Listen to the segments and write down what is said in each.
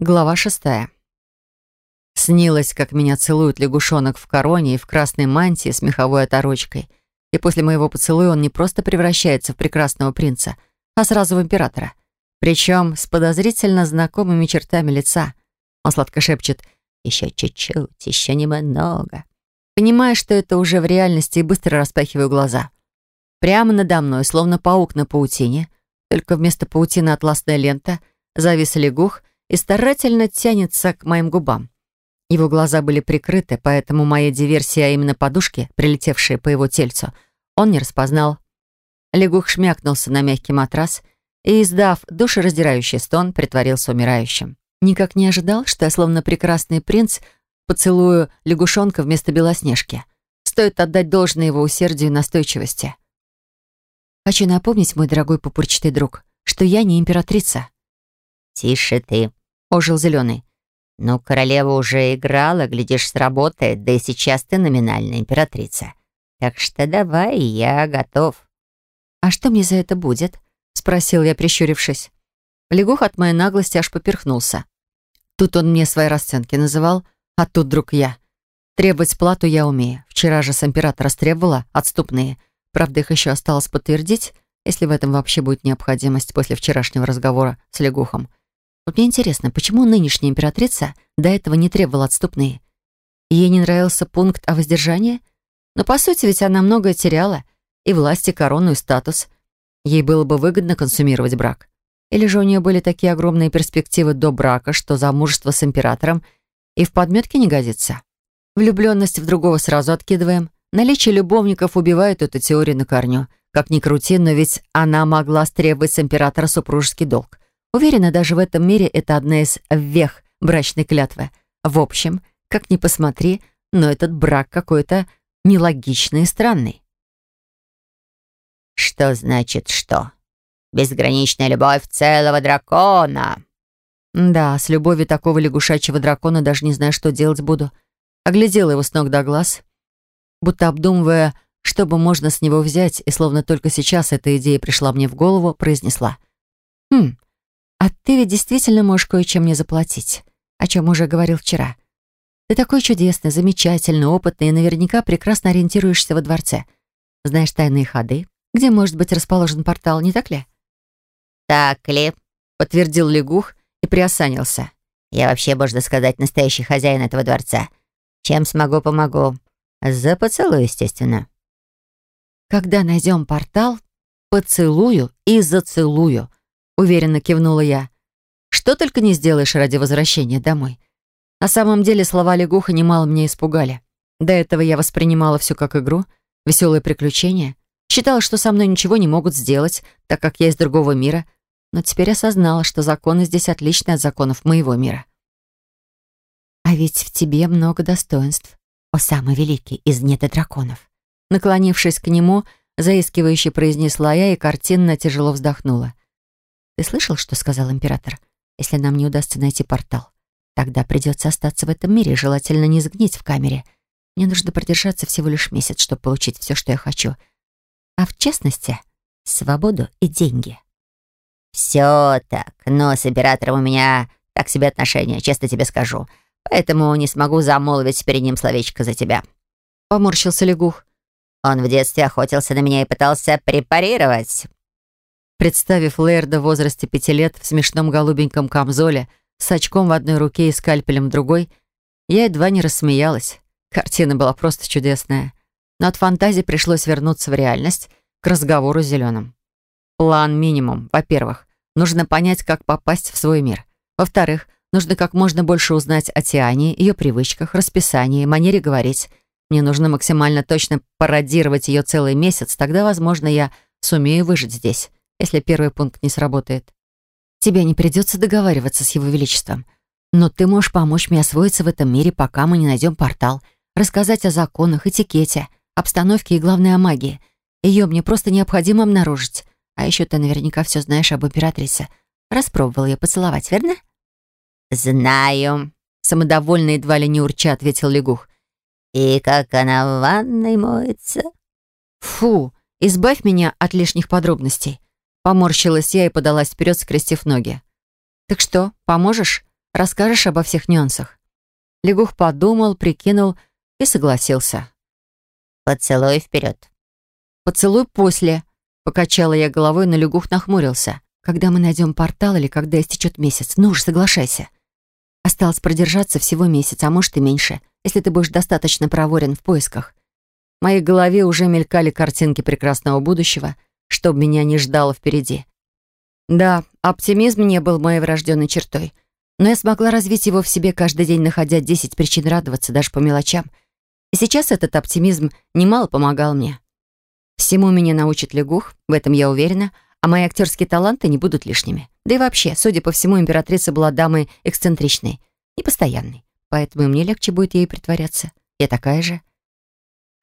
Глава шестая. Снилось, как меня целует лягушонок в короне и в красной мантии с меховой оторочкой. И после моего поцелуя он не просто превращается в прекрасного принца, а сразу в императора. Причем с подозрительно знакомыми чертами лица. Он сладко шепчет «Еще чуть-чуть, еще немного». Понимаю, что это уже в реальности, и быстро распахиваю глаза. Прямо надо мной, словно паук на паутине, только вместо паутины атласная лента, завис лягух и старательно тянется к моим губам. Его глаза были прикрыты, поэтому моя диверсия, а именно подушки, прилетевшие по его тельцу, он не распознал. Лягух шмякнулся на мягкий матрас и, издав душераздирающий стон, притворился умирающим. Никак не ожидал, что я, словно прекрасный принц, поцелую лягушонка вместо белоснежки. Стоит отдать должное его усердию и настойчивости. Хочу напомнить, мой дорогой пупырчатый друг, что я не императрица. «Тише ты», — ожил Зеленый. «Ну, королева уже играла, глядишь, сработает, да и сейчас ты номинальная императрица. Так что давай, я готов». «А что мне за это будет?» — спросил я, прищурившись. Лягух от моей наглости аж поперхнулся. Тут он мне свои расценки называл, а тут вдруг я. Требовать плату я умею. Вчера же с императора стребовала отступные. Правда, их еще осталось подтвердить, если в этом вообще будет необходимость после вчерашнего разговора с лягухом. Вот мне интересно, почему нынешняя императрица до этого не требовала отступные? Ей не нравился пункт о воздержании? Но, по сути, ведь она многое теряла. И власть, и корону, и статус. Ей было бы выгодно консумировать брак. Или же у нее были такие огромные перспективы до брака, что замужество с императором и в подметке не годится? Влюбленность в другого сразу откидываем. Наличие любовников убивает эту теорию на корню. Как ни крути, но ведь она могла стребовать с императора супружеский долг. Уверена, даже в этом мире это одна из вех брачной клятвы. В общем, как ни посмотри, но этот брак какой-то нелогичный и странный. «Что значит что? Безграничная любовь целого дракона!» Да, с любовью такого лягушачьего дракона даже не знаю, что делать буду. Оглядела его с ног до глаз, будто обдумывая, что бы можно с него взять, и словно только сейчас эта идея пришла мне в голову, произнесла. «Хм, «А ты ведь действительно можешь кое-чем мне заплатить, о чем уже говорил вчера. Ты такой чудесный, замечательный, опытный и наверняка прекрасно ориентируешься во дворце. Знаешь тайные ходы, где может быть расположен портал, не так ли?» «Так ли?» — подтвердил лягух и приосанился. «Я вообще, можно сказать, настоящий хозяин этого дворца. Чем смогу, помогу. За поцелуй, естественно». «Когда найдем портал, поцелую и зацелую», уверенно кивнула я. Что только не сделаешь ради возвращения домой. На самом деле слова лягуха немало меня испугали. До этого я воспринимала все как игру, веселые приключения. Считала, что со мной ничего не могут сделать, так как я из другого мира. Но теперь осознала, что законы здесь отличны от законов моего мира. «А ведь в тебе много достоинств, о самый великий из драконов. Наклонившись к нему, заискивающе произнесла я и картинно тяжело вздохнула. Ты слышал, что сказал император? Если нам не удастся найти портал, тогда придется остаться в этом мире, желательно не сгнить в камере. Мне нужно продержаться всего лишь месяц, чтобы получить все, что я хочу. А в частности, свободу и деньги. Все так, но с императором у меня так себе отношения, честно тебе скажу. Поэтому не смогу замолвить перед ним словечко за тебя. Поморщился лягух. Он в детстве охотился на меня и пытался препарировать. Представив Лейерда в возрасте пяти лет в смешном голубеньком камзоле, с очком в одной руке и скальпелем в другой, я едва не рассмеялась. Картина была просто чудесная. Но от фантазии пришлось вернуться в реальность к разговору с Зеленым. План минимум. Во-первых, нужно понять, как попасть в свой мир. Во-вторых, нужно как можно больше узнать о Тиане, ее привычках, расписании, манере говорить. Мне нужно максимально точно пародировать ее целый месяц, тогда, возможно, я сумею выжить здесь если первый пункт не сработает. Тебе не придется договариваться с его величеством. Но ты можешь помочь мне освоиться в этом мире, пока мы не найдем портал, рассказать о законах, этикете, обстановке и, главное, о магии. Ее мне просто необходимо обнаружить. А еще ты наверняка все знаешь об императрице. Распробовал ее поцеловать, верно? «Знаю», — самодовольно едва ли не урча ответил лягух. «И как она в ванной моется?» «Фу, избавь меня от лишних подробностей. Поморщилась я и подалась вперед, скрестив ноги. «Так что, поможешь?» Расскажешь обо всех нюансах?» Лягух подумал, прикинул и согласился. «Поцелуй вперед». «Поцелуй после», — покачала я головой, но Лягух нахмурился. «Когда мы найдем портал или когда истечет месяц? Ну уж соглашайся». Осталось продержаться всего месяц, а может и меньше, если ты будешь достаточно проворен в поисках. В моей голове уже мелькали картинки прекрасного будущего, чтобы меня не ждало впереди. Да, оптимизм не был моей врожденной чертой, но я смогла развить его в себе каждый день, находя 10 причин радоваться даже по мелочам. И сейчас этот оптимизм немало помогал мне. Всему меня научит Лягух, в этом я уверена, а мои актерские таланты не будут лишними. Да и вообще, судя по всему, императрица была дамой эксцентричной, непостоянной, поэтому мне легче будет ей притворяться. Я такая же.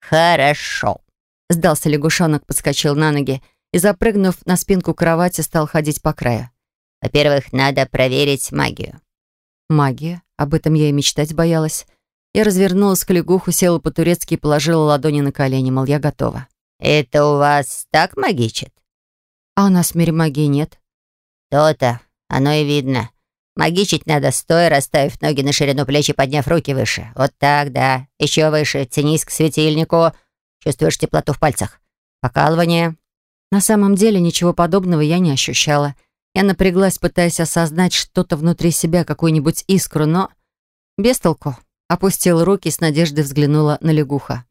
«Хорошо», — сдался лягушонок, подскочил на ноги и, запрыгнув на спинку кровати, стал ходить по краю. «Во-первых, надо проверить магию». «Магия? Об этом я и мечтать боялась». Я развернулась к лягуху, села по-турецки и положила ладони на колени, мол, я готова. «Это у вас так магичит?» «А у нас в мире магии нет». «То-то, оно и видно. Магичить надо, стоя, расставив ноги на ширину плеч и подняв руки выше. Вот так, да. Еще выше. Тянись к светильнику. Чувствуешь теплоту в пальцах. Покалывание. На самом деле ничего подобного я не ощущала. Я напряглась, пытаясь осознать что-то внутри себя, какую-нибудь искру, но... Без толку. Опустила руки и с надеждой взглянула на лягуха.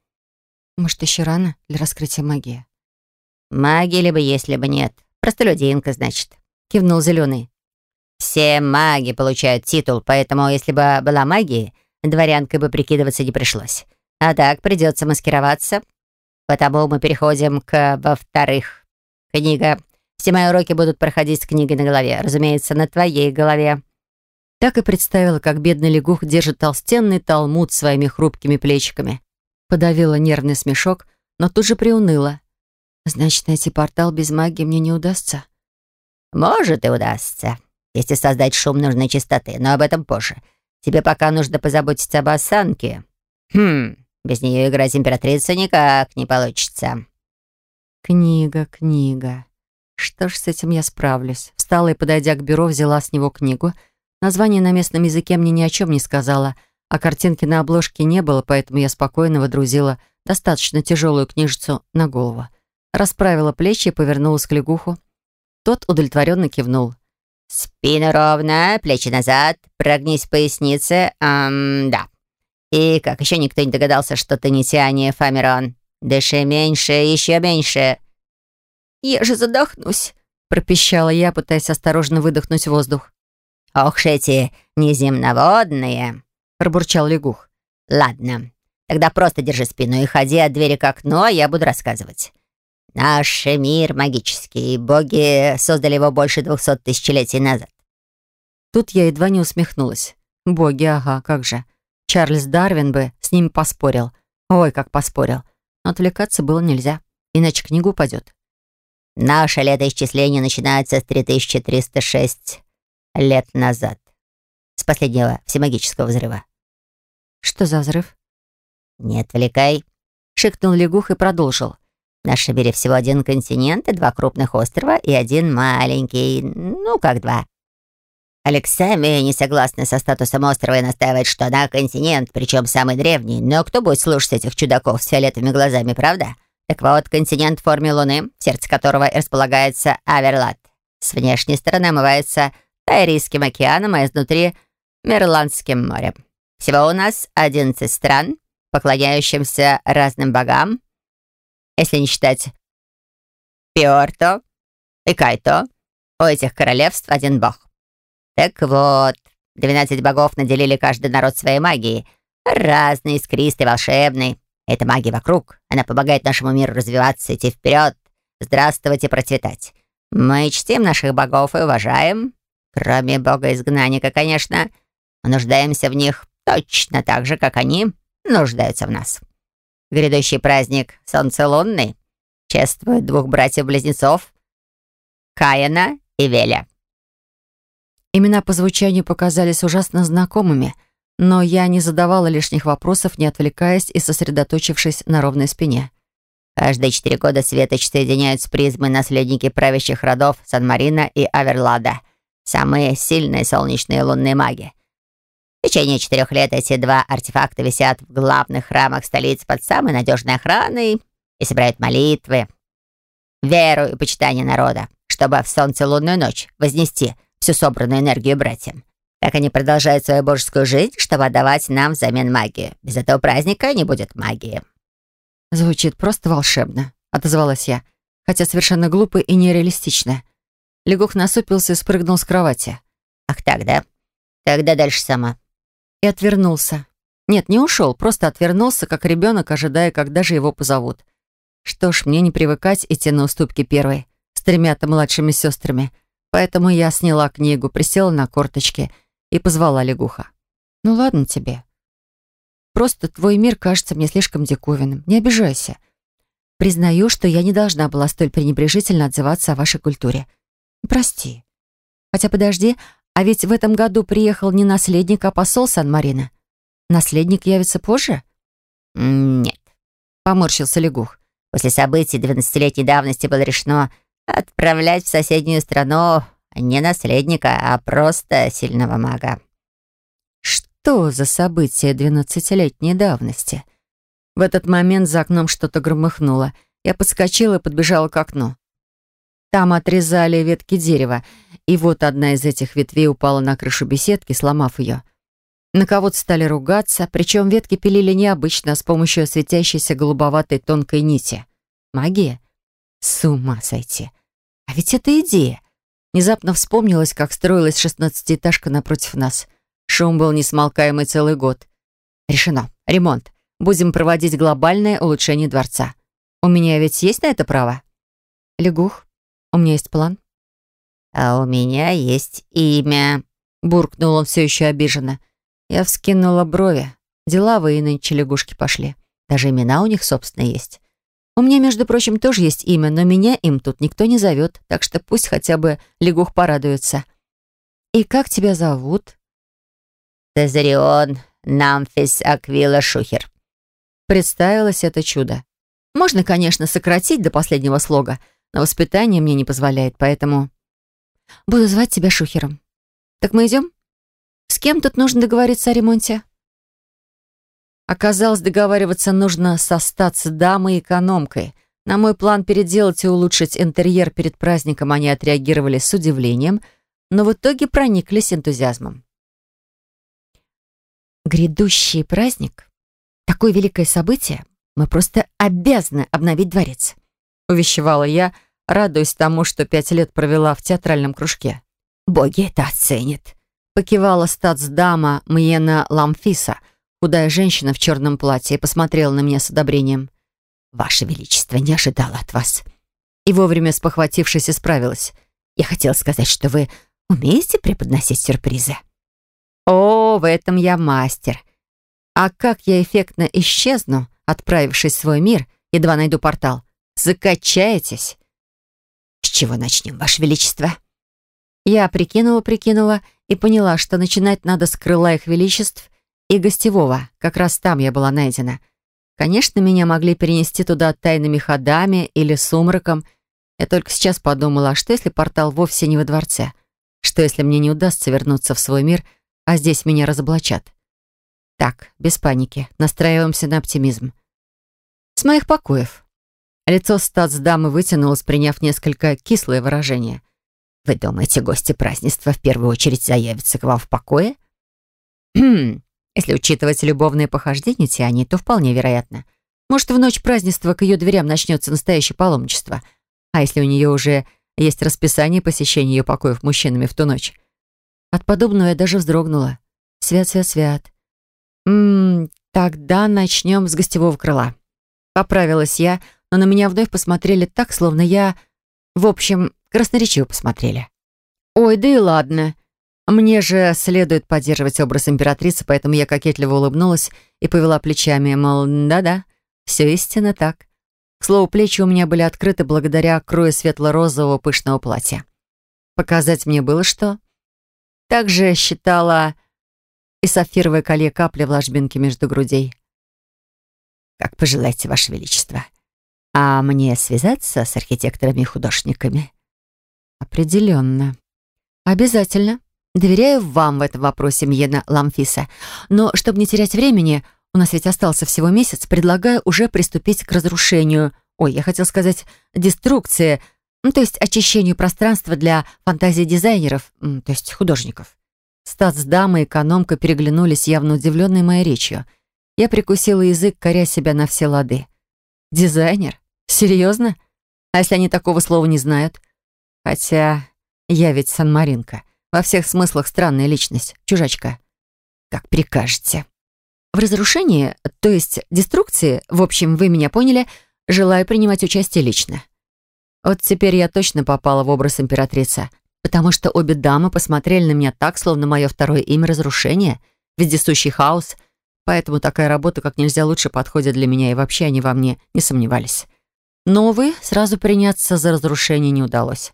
«Может, еще рано для раскрытия магии?» «Магии либо есть, либо нет. Простолюдинка, значит», — кивнул Зеленый. Все маги получают титул, поэтому если бы была магия, дворянкой бы прикидываться не пришлось. А так придется маскироваться. Потому мы переходим к, во-вторых, книга. Все мои уроки будут проходить с книгой на голове. Разумеется, на твоей голове. Так и представила, как бедный лягух держит толстенный талмуд своими хрупкими плечиками. Подавила нервный смешок, но тут же приуныла. Значит, найти портал без магии мне не удастся? Может и удастся если создать шум нужной частоты, но об этом позже. Тебе пока нужно позаботиться об осанке. Хм, без нее играть императрицу никак не получится». «Книга, книга. Что ж, с этим я справлюсь». Встала и, подойдя к бюро, взяла с него книгу. Название на местном языке мне ни о чем не сказала, а картинки на обложке не было, поэтому я спокойно водрузила достаточно тяжелую книжицу на голову. Расправила плечи и повернулась к лягуху. Тот удовлетворенно кивнул. Спина ровно, плечи назад, прогнись в пояснице. Эм, да. И как еще никто не догадался, что ты не Тиане Фамерон. Дыши меньше, еще меньше. Я же задохнусь, пропищала я, пытаясь осторожно выдохнуть воздух. Ох эти неземноводные, пробурчал лягух. Ладно, тогда просто держи спину и ходи от двери к окну, а я буду рассказывать. Наш мир магический, боги создали его больше двухсот тысячелетий назад. Тут я едва не усмехнулась. Боги, ага, как же. Чарльз Дарвин бы с ними поспорил. Ой, как поспорил. Отвлекаться было нельзя, иначе книгу упадет. Наше летоисчисление начинается с 3306 лет назад. С последнего всемагического взрыва. Что за взрыв? Не отвлекай. Шикнул лягух и продолжил. В нашем мире всего один континент и два крупных острова и один маленький, ну, как два. Алексами не согласна со статусом острова и настаивает, что она континент, причем самый древний. Но кто будет слушать этих чудаков с фиолетовыми глазами, правда? Так вот, континент в форме Луны, в сердце которого располагается Аверлат. С внешней стороны омывается Тайрийским океаном, а изнутри — Мерландским морем. Всего у нас 11 стран, поклоняющимся разным богам, если не считать Пиорто и Кайто. У этих королевств один бог. Так вот, двенадцать богов наделили каждый народ своей магией. Разной, искристой, волшебной. Эта магия вокруг. Она помогает нашему миру развиваться, идти вперед, здравствовать и процветать. Мы чтим наших богов и уважаем. Кроме бога-изгнанника, конечно. Мы нуждаемся в них точно так же, как они нуждаются в нас. Грядущий праздник Солнцелунный чествует двух братьев-близнецов Каина и Веля. Имена по звучанию показались ужасно знакомыми, но я не задавала лишних вопросов, не отвлекаясь и сосредоточившись на ровной спине. Каждые четыре года светоч соединяют с призмой наследники правящих родов Сан-Марина и Аверлада, самые сильные солнечные лунные маги. В течение четырех лет эти два артефакта висят в главных храмах столицы под самой надежной охраной и собирают молитвы, веру и почитание народа, чтобы в солнце-лунную ночь вознести всю собранную энергию братьям. Так они продолжают свою божескую жизнь, чтобы отдавать нам взамен магию. Без этого праздника не будет магии. Звучит просто волшебно, отозвалась я, хотя совершенно глупо и нереалистично. Легух насупился и спрыгнул с кровати. Ах так, да? Тогда дальше сама. И отвернулся. Нет, не ушел, просто отвернулся, как ребенок, ожидая, когда же его позовут. Что ж, мне не привыкать идти на уступки первой, с тремя-то младшими сестрами. Поэтому я сняла книгу, присела на корточки и позвала лягуха. «Ну ладно тебе. Просто твой мир кажется мне слишком диковинным. Не обижайся. Признаю, что я не должна была столь пренебрежительно отзываться о вашей культуре. Прости. Хотя подожди, а ведь в этом году приехал не наследник, а посол Сан-Марина. Наследник явится позже?» «Нет», — поморщился лягух. После событий 12-летней давности было решено отправлять в соседнюю страну не наследника, а просто сильного мага. Что за события двенадцатилетней давности? В этот момент за окном что-то громыхнуло. Я подскочила и подбежала к окну. Там отрезали ветки дерева, и вот одна из этих ветвей упала на крышу беседки, сломав ее. На кого-то стали ругаться, причем ветки пилили необычно, с помощью светящейся голубоватой тонкой нити. Магия? С ума сойти. А ведь это идея. Внезапно вспомнилось, как строилась шестнадцатиэтажка напротив нас. Шум был несмолкаемый целый год. Решено. Ремонт. Будем проводить глобальное улучшение дворца. У меня ведь есть на это право? Лягух, у меня есть план. А у меня есть имя. Буркнул он все еще обиженно. Я вскинула брови. Деловые нынче лягушки пошли. Даже имена у них, собственно, есть. У меня, между прочим, тоже есть имя, но меня им тут никто не зовет, так что пусть хотя бы лягух порадуется. И как тебя зовут? Тезарион Намфис Аквила Шухер. Представилось это чудо. Можно, конечно, сократить до последнего слога, но воспитание мне не позволяет, поэтому... Буду звать тебя Шухером. Так мы идем? С кем тут нужно договориться о ремонте? Оказалось, договариваться нужно со статс-дамой и экономкой. На мой план переделать и улучшить интерьер перед праздником они отреагировали с удивлением, но в итоге прониклись энтузиазмом. Грядущий праздник, такое великое событие, мы просто обязаны обновить дворец, увещевала я, радуясь тому, что пять лет провела в театральном кружке. Боги это оценят покивала статсдама Мьена Ламфиса, худая женщина в черном платье, посмотрела на меня с одобрением. «Ваше Величество, не ожидала от вас». И вовремя спохватившись, исправилась. «Я хотела сказать, что вы умеете преподносить сюрпризы?» «О, в этом я мастер. А как я эффектно исчезну, отправившись в свой мир, едва найду портал? Закачаетесь?» «С чего начнем, Ваше Величество?» Я прикинула-прикинула и поняла, что начинать надо с крыла их величеств и гостевого. Как раз там я была найдена. Конечно, меня могли перенести туда тайными ходами или сумраком. Я только сейчас подумала, а что если портал вовсе не во дворце? Что если мне не удастся вернуться в свой мир, а здесь меня разоблачат? Так, без паники, настраиваемся на оптимизм. С моих покоев. Лицо статсдамы вытянулось, приняв несколько кислое выражение — вы думаете, гости празднества в первую очередь заявятся к вам в покое? Хм, если учитывать любовные похождения Тиани, то вполне вероятно. Может, в ночь празднества к ее дверям начнется настоящее паломничество. А если у нее уже есть расписание посещения ее покоев мужчинами в ту ночь? От подобного я даже вздрогнула. Свят, свят, свят. Ммм, тогда начнем с гостевого крыла. Поправилась я, но на меня вновь посмотрели так, словно я... В общем, красноречиво посмотрели. «Ой, да и ладно. Мне же следует поддерживать образ императрицы, поэтому я кокетливо улыбнулась и повела плечами, мол, да-да, все истинно так. К слову, плечи у меня были открыты благодаря крою светло-розового пышного платья. Показать мне было что. Также считала и сапфировое колье капли в ложбинке между грудей. «Как пожелаете, Ваше Величество. А мне связаться с архитекторами и художниками?» «Определенно. Обязательно. Доверяю вам в этом вопросе, Мьена Ламфиса. Но, чтобы не терять времени, у нас ведь остался всего месяц, предлагаю уже приступить к разрушению. Ой, я хотел сказать, деструкции, ну, то есть очищению пространства для фантазии дизайнеров, то есть художников. Статсдама и экономка переглянулись, явно удивленные моей речью. Я прикусила язык, коря себя на все лады. «Дизайнер? Серьезно? А если они такого слова не знают? Хотя я ведь Сан-Маринка. Во всех смыслах странная личность, чужачка. Как прикажете. В разрушении, то есть деструкции, в общем, вы меня поняли, желаю принимать участие лично. Вот теперь я точно попала в образ императрицы, потому что обе дамы посмотрели на меня так, словно мое второе имя — разрушение, вездесущий хаос, поэтому такая работа как нельзя лучше подходит для меня, и вообще они во мне не сомневались. Но, увы, сразу приняться за разрушение не удалось.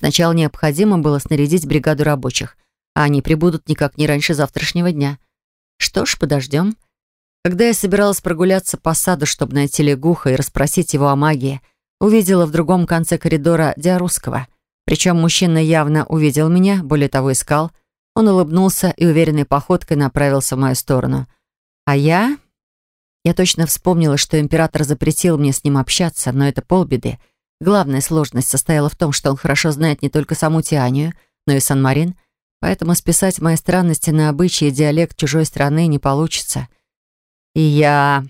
Сначала необходимо было снарядить бригаду рабочих, а они прибудут никак не раньше завтрашнего дня. Что ж, подождем. Когда я собиралась прогуляться по саду, чтобы найти лягуха и расспросить его о магии, увидела в другом конце коридора Диарусского. Причем мужчина явно увидел меня, более того, искал. Он улыбнулся и уверенной походкой направился в мою сторону. А я... Я точно вспомнила, что император запретил мне с ним общаться, но это полбеды — Главная сложность состояла в том, что он хорошо знает не только саму Тианию, но и Сан-Марин, поэтому списать мои странности на обычаи и диалект чужой страны не получится. И я...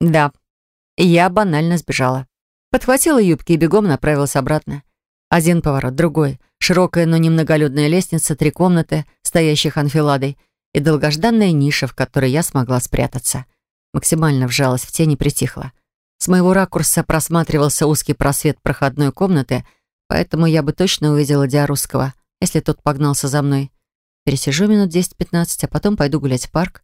Да, я банально сбежала. Подхватила юбки и бегом направилась обратно. Один поворот, другой. Широкая, но немноголюдная лестница, три комнаты, стоящих анфиладой, и долгожданная ниша, в которой я смогла спрятаться. Максимально вжалась в тень и притихла. С моего ракурса просматривался узкий просвет проходной комнаты, поэтому я бы точно увидела Диарусского, если тот погнался за мной. Пересижу минут 10-15, а потом пойду гулять в парк.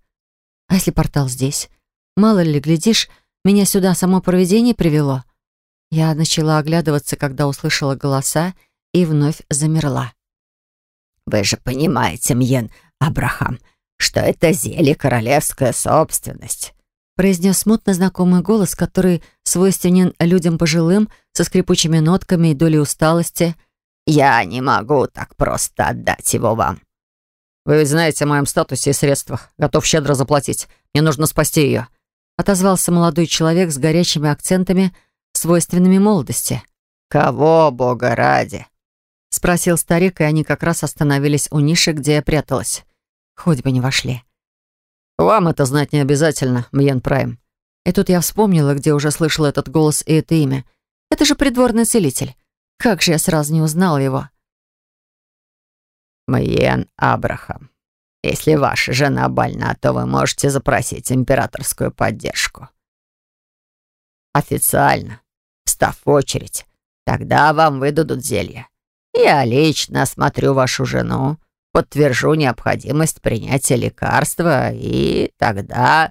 А если портал здесь? Мало ли, глядишь, меня сюда само провидение привело. Я начала оглядываться, когда услышала голоса, и вновь замерла. «Вы же понимаете, Мьен Абрахам, что это зелье королевская собственность произнес смутно знакомый голос, который свойственен людям пожилым, со скрипучими нотками и долей усталости. «Я не могу так просто отдать его вам». «Вы ведь знаете о моем статусе и средствах. Готов щедро заплатить. Мне нужно спасти ее», — отозвался молодой человек с горячими акцентами, свойственными молодости. «Кого, бога ради?» — спросил старик, и они как раз остановились у ниши, где я пряталась. Хоть бы не вошли. «Вам это знать не обязательно, Мьен Прайм». И тут я вспомнила, где уже слышала этот голос и это имя. Это же придворный целитель. Как же я сразу не узнала его? «Мьен Абрахам, если ваша жена больна, то вы можете запросить императорскую поддержку. Официально, встав в очередь, тогда вам выдадут зелье. Я лично осмотрю вашу жену, подтвержу необходимость принятия лекарства, и тогда...»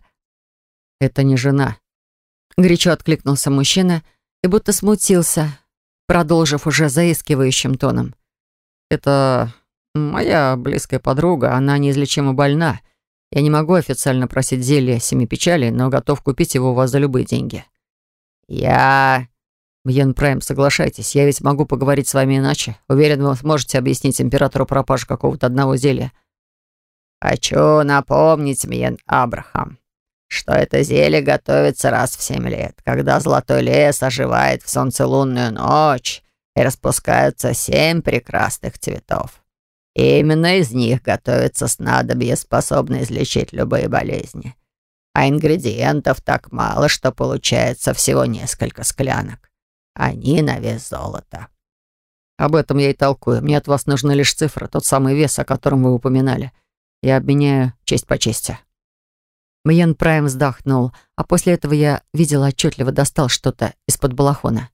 «Это не жена», — горячо откликнулся мужчина и будто смутился, продолжив уже заискивающим тоном. «Это моя близкая подруга, она неизлечимо больна. Я не могу официально просить зелье семи печалей, но готов купить его у вас за любые деньги». «Я...» Бьен Прайм, соглашайтесь, я ведь могу поговорить с вами иначе. Уверен, вы сможете объяснить императору пропажу какого-то одного зелья. Хочу напомнить, Мьен Абрахам, что это зелье готовится раз в семь лет, когда золотой лес оживает в солнцелунную ночь и распускаются семь прекрасных цветов. И именно из них готовится снадобье, способное излечить любые болезни. А ингредиентов так мало, что получается всего несколько склянок. Они на вес золота. Об этом я и толкую. Мне от вас нужна лишь цифра, тот самый вес, о котором вы упоминали. Я обменяю честь по чести. Мьен Прайм вздохнул, а после этого я видела отчетливо достал что-то из-под балахона.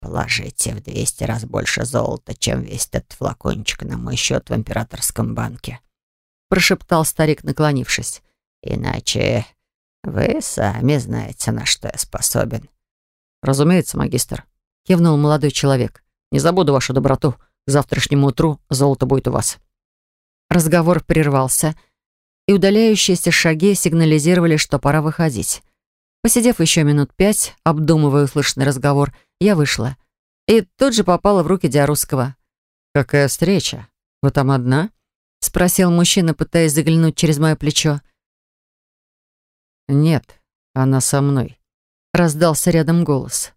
«Положите в двести раз больше золота, чем весь этот флакончик на мой счет в императорском банке», прошептал старик, наклонившись. «Иначе вы сами знаете, на что я способен. «Разумеется, магистр», — кивнул молодой человек. «Не забуду вашу доброту. К завтрашнему утру золото будет у вас». Разговор прервался, и удаляющиеся шаги сигнализировали, что пора выходить. Посидев еще минут пять, обдумывая услышанный разговор, я вышла. И тут же попала в руки Диарусского. «Какая встреча? Вы там одна?» спросил мужчина, пытаясь заглянуть через мое плечо. «Нет, она со мной», — раздался рядом голос.